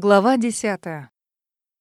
Глава десятая.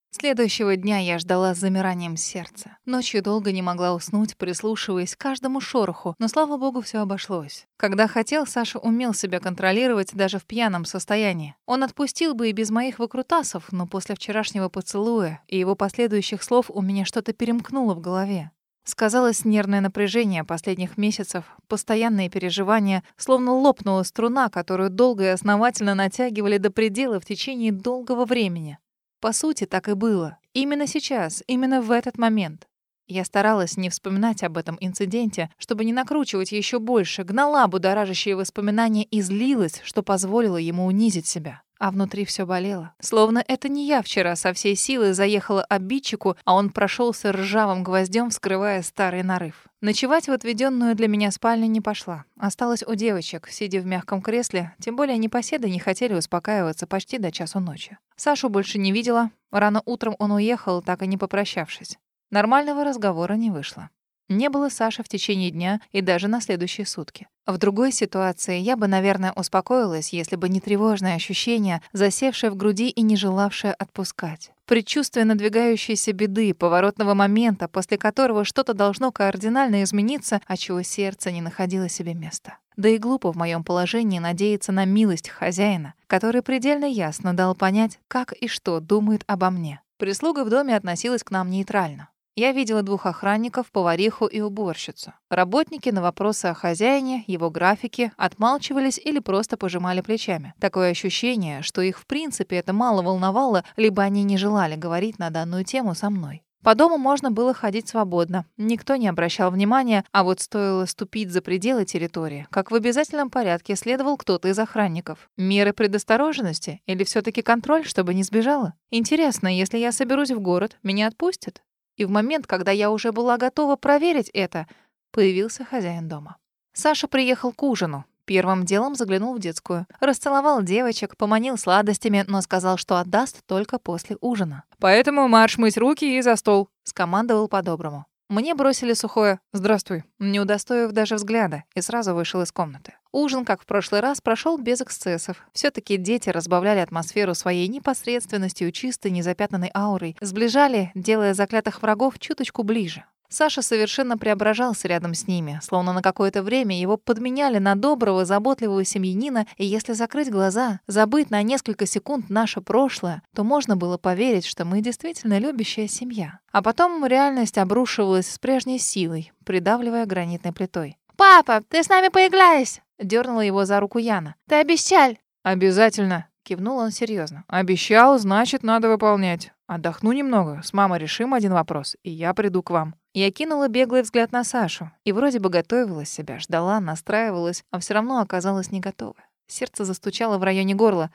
Следующего дня я ждала с замиранием сердца. Ночью долго не могла уснуть, прислушиваясь к каждому шороху, но, слава богу, все обошлось. Когда хотел, Саша умел себя контролировать даже в пьяном состоянии. Он отпустил бы и без моих выкрутасов, но после вчерашнего поцелуя и его последующих слов у меня что-то перемкнуло в голове. Сказалось нервное напряжение последних месяцев, постоянные переживания, словно лопнула струна, которую долго и основательно натягивали до предела в течение долгого времени. По сути, так и было. Именно сейчас, именно в этот момент. Я старалась не вспоминать об этом инциденте, чтобы не накручивать еще больше, гнала будоражащие воспоминания и злилась, что позволило ему унизить себя. А внутри все болело. Словно это не я вчера со всей силы заехала обидчику, а он прошелся ржавым гвоздем, вскрывая старый нарыв. Ночевать в отведенную для меня спальню не пошла. Осталась у девочек, сидя в мягком кресле, тем более непоседы не хотели успокаиваться почти до часу ночи. Сашу больше не видела. Рано утром он уехал, так и не попрощавшись. Нормального разговора не вышло. Не было Саши в течение дня и даже на следующие сутки. В другой ситуации я бы, наверное, успокоилась, если бы не тревожное ощущение, засевшее в груди и не желавшее отпускать. Предчувствие надвигающейся беды, поворотного момента, после которого что-то должно кардинально измениться, а чего сердце не находило себе места. Да и глупо в моем положении надеяться на милость хозяина, который предельно ясно дал понять, как и что думает обо мне. Прислуга в доме относилась к нам нейтрально. Я видела двух охранников, повариху и уборщицу. Работники на вопросы о хозяине, его графике отмалчивались или просто пожимали плечами. Такое ощущение, что их в принципе это мало волновало, либо они не желали говорить на данную тему со мной. По дому можно было ходить свободно, никто не обращал внимания, а вот стоило ступить за пределы территории, как в обязательном порядке следовал кто-то из охранников. Меры предосторожности или все таки контроль, чтобы не сбежала? Интересно, если я соберусь в город, меня отпустят? И в момент, когда я уже была готова проверить это, появился хозяин дома. Саша приехал к ужину. Первым делом заглянул в детскую. Расцеловал девочек, поманил сладостями, но сказал, что отдаст только после ужина. «Поэтому марш мыть руки и за стол», — скомандовал по-доброму. Мне бросили сухое «Здравствуй», не удостоив даже взгляда, и сразу вышел из комнаты. Ужин, как в прошлый раз, прошел без эксцессов. все таки дети разбавляли атмосферу своей непосредственностью, чистой, незапятнанной аурой, сближали, делая заклятых врагов чуточку ближе. Саша совершенно преображался рядом с ними, словно на какое-то время его подменяли на доброго, заботливого семьянина, и если закрыть глаза, забыть на несколько секунд наше прошлое, то можно было поверить, что мы действительно любящая семья. А потом реальность обрушивалась с прежней силой, придавливая гранитной плитой. «Папа, ты с нами поиграешь!» — дернула его за руку Яна. «Ты обещал!» «Обязательно!» — кивнул он серьезно. «Обещал, значит, надо выполнять. Отдохну немного, с мамой решим один вопрос, и я приду к вам». Я кинула беглый взгляд на Сашу и вроде бы готовила себя, ждала, настраивалась, а все равно оказалась не готова. Сердце застучало в районе горла.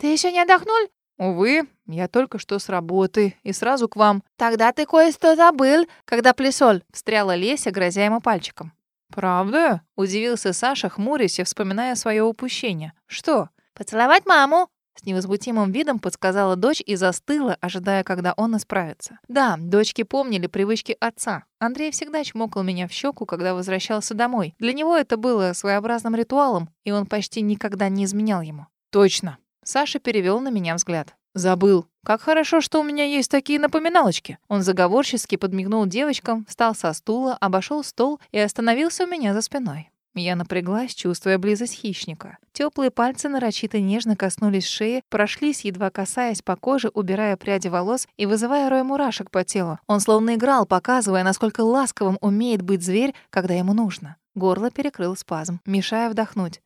«Ты еще не отдохнул?» «Увы, я только что с работы и сразу к вам». «Тогда ты кое-что забыл, когда плесоль», — встряла Леся, грозя ему пальчиком. «Правда?» — удивился Саша, хмурясь и вспоминая свое упущение. «Что?» «Поцеловать маму». С невозмутимым видом подсказала дочь и застыла, ожидая, когда он исправится. Да, дочки помнили привычки отца. Андрей всегда чмокал меня в щеку, когда возвращался домой. Для него это было своеобразным ритуалом, и он почти никогда не изменял ему. Точно. Саша перевел на меня взгляд. Забыл. Как хорошо, что у меня есть такие напоминалочки. Он заговорчески подмигнул девочкам, встал со стула, обошел стол и остановился у меня за спиной. Я напряглась, чувствуя близость хищника. Теплые пальцы нарочито нежно коснулись шеи, прошлись, едва касаясь по коже, убирая пряди волос и вызывая рой мурашек по телу. Он словно играл, показывая, насколько ласковым умеет быть зверь, когда ему нужно. Горло перекрыл спазм, мешая вдохнуть.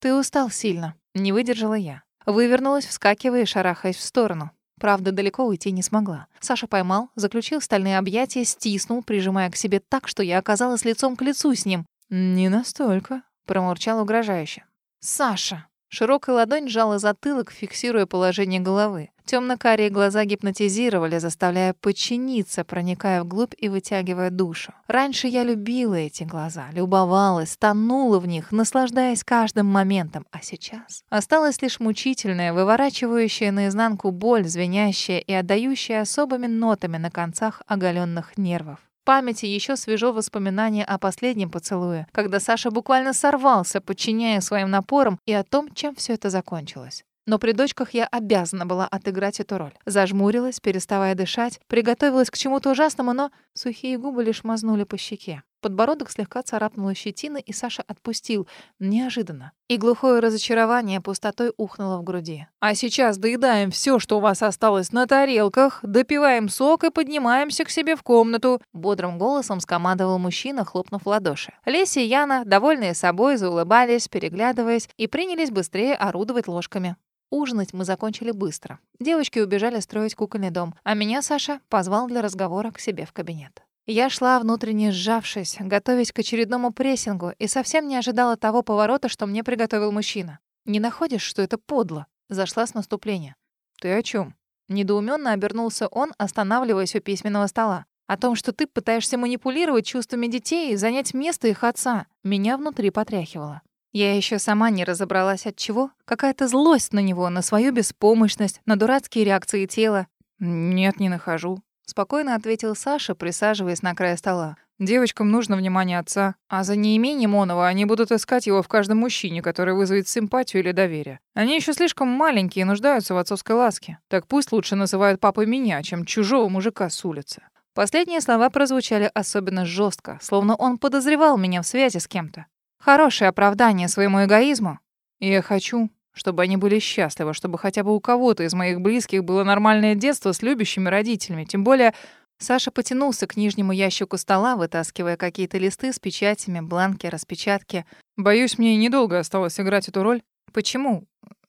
«Ты устал сильно», — не выдержала я. Вывернулась, вскакивая и шарахаясь в сторону. Правда, далеко уйти не смогла. Саша поймал, заключил стальные объятия, стиснул, прижимая к себе так, что я оказалась лицом к лицу с ним. «Не настолько», — промурчал угрожающе. «Саша!» Широкая ладонь сжала затылок, фиксируя положение головы. Темно-карие глаза гипнотизировали, заставляя подчиниться, проникая вглубь и вытягивая душу. Раньше я любила эти глаза, любовалась, тонула в них, наслаждаясь каждым моментом. А сейчас осталась лишь мучительная, выворачивающая наизнанку боль, звенящая и отдающая особыми нотами на концах оголенных нервов памяти еще свежо воспоминание о последнем поцелуе, когда Саша буквально сорвался, подчиняя своим напорам, и о том, чем все это закончилось. Но при дочках я обязана была отыграть эту роль. Зажмурилась, переставая дышать, приготовилась к чему-то ужасному, но сухие губы лишь мазнули по щеке. Подбородок слегка царапнула щетина, и Саша отпустил. Неожиданно. И глухое разочарование пустотой ухнуло в груди. «А сейчас доедаем все, что у вас осталось на тарелках, допиваем сок и поднимаемся к себе в комнату», бодрым голосом скомандовал мужчина, хлопнув ладоши. Леся и Яна, довольные собой, заулыбались, переглядываясь, и принялись быстрее орудовать ложками. Ужинать мы закончили быстро. Девочки убежали строить кукольный дом, а меня Саша позвал для разговора к себе в кабинет. Я шла внутренне сжавшись, готовясь к очередному прессингу, и совсем не ожидала того поворота, что мне приготовил мужчина. «Не находишь, что это подло?» Зашла с наступления. «Ты о чем? Недоуменно обернулся он, останавливаясь у письменного стола. «О том, что ты пытаешься манипулировать чувствами детей и занять место их отца». Меня внутри потряхивало. Я еще сама не разобралась от чего. Какая-то злость на него, на свою беспомощность, на дурацкие реакции тела. «Нет, не нахожу. Спокойно ответил Саша, присаживаясь на край стола. Девочкам нужно внимание отца, а за неимением оного они будут искать его в каждом мужчине, который вызовет симпатию или доверие. Они еще слишком маленькие и нуждаются в отцовской ласке. Так пусть лучше называют папой меня, чем чужого мужика с улицы. Последние слова прозвучали особенно жестко, словно он подозревал меня в связи с кем-то. Хорошее оправдание своему эгоизму. Я хочу, чтобы они были счастливы, чтобы хотя бы у кого-то из моих близких было нормальное детство с любящими родителями. Тем более Саша потянулся к нижнему ящику стола, вытаскивая какие-то листы с печатями, бланки, распечатки. Боюсь, мне недолго осталось играть эту роль. Почему?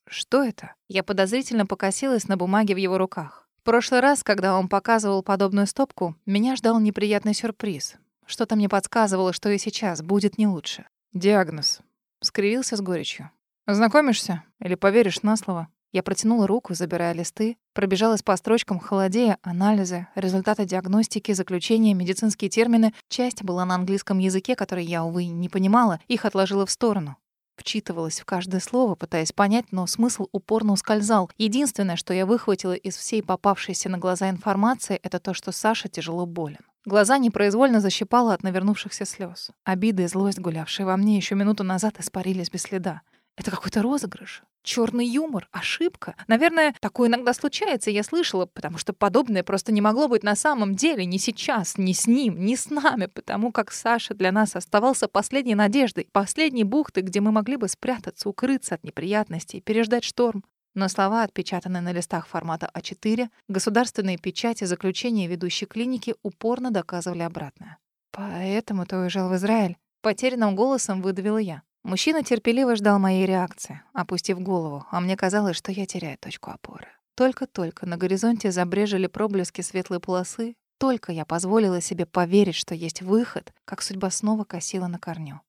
Что это? Я подозрительно покосилась на бумаге в его руках. В прошлый раз, когда он показывал подобную стопку, меня ждал неприятный сюрприз. Что-то мне подсказывало, что и сейчас будет не лучше. Диагноз. Скривился с горечью. Знакомишься или поверишь на слово? Я протянула руку, забирая листы, пробежалась по строчкам, холодея, анализы, результаты диагностики, заключения, медицинские термины. Часть была на английском языке, который я, увы, не понимала, их отложила в сторону. Вчитывалась в каждое слово, пытаясь понять, но смысл упорно ускользал. Единственное, что я выхватила из всей попавшейся на глаза информации, это то, что Саша тяжело болен. Глаза непроизвольно защипало от навернувшихся слез. Обиды и злость, гулявшие во мне еще минуту назад, испарились без следа. Это какой-то розыгрыш. Черный юмор, ошибка. Наверное, такое иногда случается, я слышала, потому что подобное просто не могло быть на самом деле ни сейчас, ни с ним, ни с нами, потому как Саша для нас оставался последней надеждой, последней бухтой, где мы могли бы спрятаться, укрыться от неприятностей, переждать шторм. Но слова, отпечатанные на листах формата А4, государственные печати заключения ведущей клиники упорно доказывали обратное. «Поэтому ты уезжал в Израиль?» Потерянным голосом выдавила я. Мужчина терпеливо ждал моей реакции, опустив голову, а мне казалось, что я теряю точку опоры. Только-только на горизонте забрежили проблески светлой полосы, только я позволила себе поверить, что есть выход, как судьба снова косила на корню.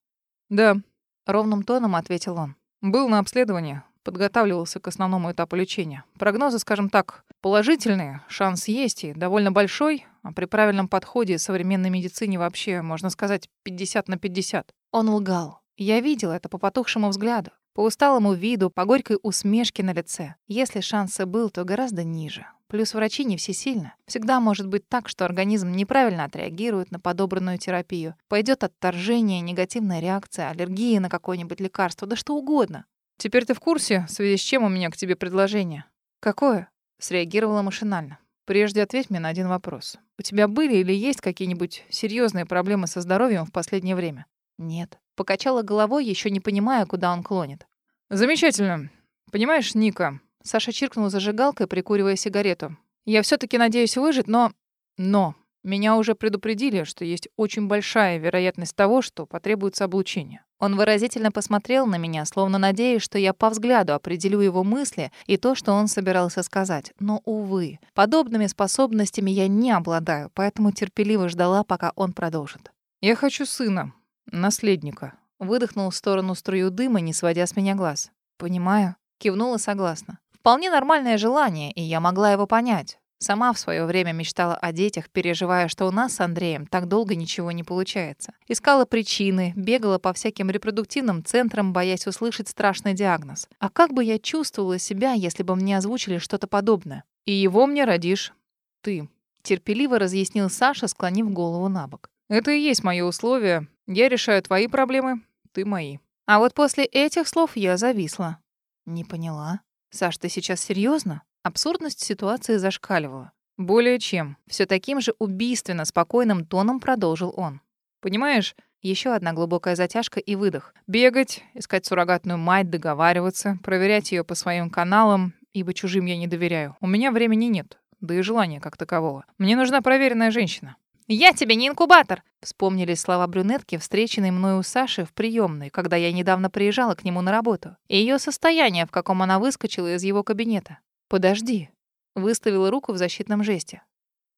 «Да», — ровным тоном ответил он. «Был на обследовании, подготавливался к основному этапу лечения. Прогнозы, скажем так, положительные, шанс есть и довольно большой, а при правильном подходе современной медицине вообще, можно сказать, 50 на 50. Он лгал. Я видела это по потухшему взгляду, по усталому виду, по горькой усмешке на лице. Если шанс и был, то гораздо ниже. Плюс врачи не всесильны. Всегда может быть так, что организм неправильно отреагирует на подобранную терапию. Пойдет отторжение, негативная реакция, аллергия на какое-нибудь лекарство, да что угодно. «Теперь ты в курсе, в связи с чем у меня к тебе предложение?» «Какое?» — среагировала машинально. «Прежде ответь мне на один вопрос. У тебя были или есть какие-нибудь серьезные проблемы со здоровьем в последнее время?» «Нет». Покачала головой, еще не понимая, куда он клонит. «Замечательно. Понимаешь, Ника...» Саша чиркнул зажигалкой, прикуривая сигарету. «Я все таки надеюсь выжить, но... Но... Меня уже предупредили, что есть очень большая вероятность того, что потребуется облучение. Он выразительно посмотрел на меня, словно надеясь, что я по взгляду определю его мысли и то, что он собирался сказать. Но, увы, подобными способностями я не обладаю, поэтому терпеливо ждала, пока он продолжит. «Я хочу сына наследника. Выдохнул в сторону струю дыма, не сводя с меня глаз. «Понимаю». Кивнула согласно. Вполне нормальное желание, и я могла его понять. Сама в свое время мечтала о детях, переживая, что у нас с Андреем так долго ничего не получается. Искала причины, бегала по всяким репродуктивным центрам, боясь услышать страшный диагноз. А как бы я чувствовала себя, если бы мне озвучили что-то подобное? И его мне родишь ты. Терпеливо разъяснил Саша, склонив голову на бок. Это и есть мое условие, я решаю твои проблемы, ты мои. А вот после этих слов я зависла. Не поняла. Саш, ты сейчас серьезно? Абсурдность ситуации зашкаливала. Более чем. Все таким же убийственно спокойным тоном продолжил он. Понимаешь, еще одна глубокая затяжка и выдох. Бегать, искать суррогатную мать, договариваться, проверять ее по своим каналам, ибо чужим я не доверяю. У меня времени нет, да и желания как такового. Мне нужна проверенная женщина. «Я тебе не инкубатор!» Вспомнились слова брюнетки, встреченной мной у Саши в приемной, когда я недавно приезжала к нему на работу. И ее состояние, в каком она выскочила из его кабинета. «Подожди», — выставила руку в защитном жесте.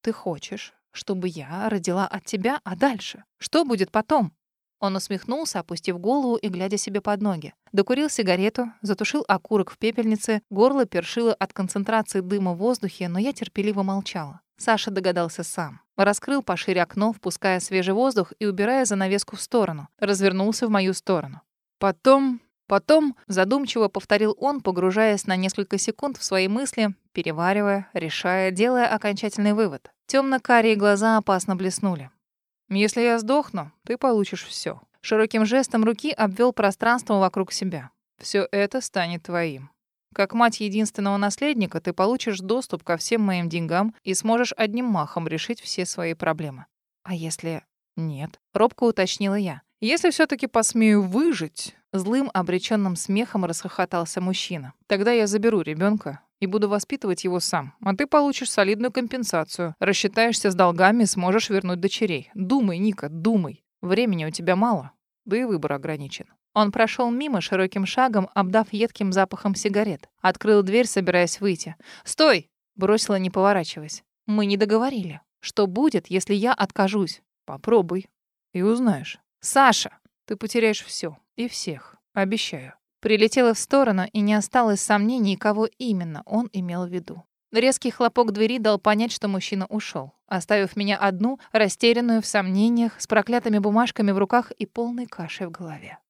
«Ты хочешь, чтобы я родила от тебя, а дальше? Что будет потом?» Он усмехнулся, опустив голову и глядя себе под ноги. Докурил сигарету, затушил окурок в пепельнице, горло першило от концентрации дыма в воздухе, но я терпеливо молчала. Саша догадался сам. Раскрыл пошире окно, впуская свежий воздух и убирая занавеску в сторону. Развернулся в мою сторону. Потом Потом задумчиво повторил он, погружаясь на несколько секунд в свои мысли, переваривая, решая, делая окончательный вывод. Темно-карие глаза опасно блеснули. «Если я сдохну, ты получишь все. Широким жестом руки обвел пространство вокруг себя. Все это станет твоим. Как мать единственного наследника ты получишь доступ ко всем моим деньгам и сможешь одним махом решить все свои проблемы. А если нет? Робко уточнила я. Если все таки посмею выжить, Злым, обреченным смехом расхохотался мужчина. «Тогда я заберу ребенка и буду воспитывать его сам. А ты получишь солидную компенсацию. Рассчитаешься с долгами, сможешь вернуть дочерей. Думай, Ника, думай. Времени у тебя мало, да и выбор ограничен». Он прошел мимо широким шагом, обдав едким запахом сигарет. Открыл дверь, собираясь выйти. «Стой!» — бросила, не поворачиваясь. «Мы не договорили. Что будет, если я откажусь?» «Попробуй. И узнаешь. Саша, ты потеряешь все и всех. Обещаю. Прилетела в сторону, и не осталось сомнений, кого именно он имел в виду. Резкий хлопок двери дал понять, что мужчина ушел, оставив меня одну, растерянную в сомнениях, с проклятыми бумажками в руках и полной кашей в голове.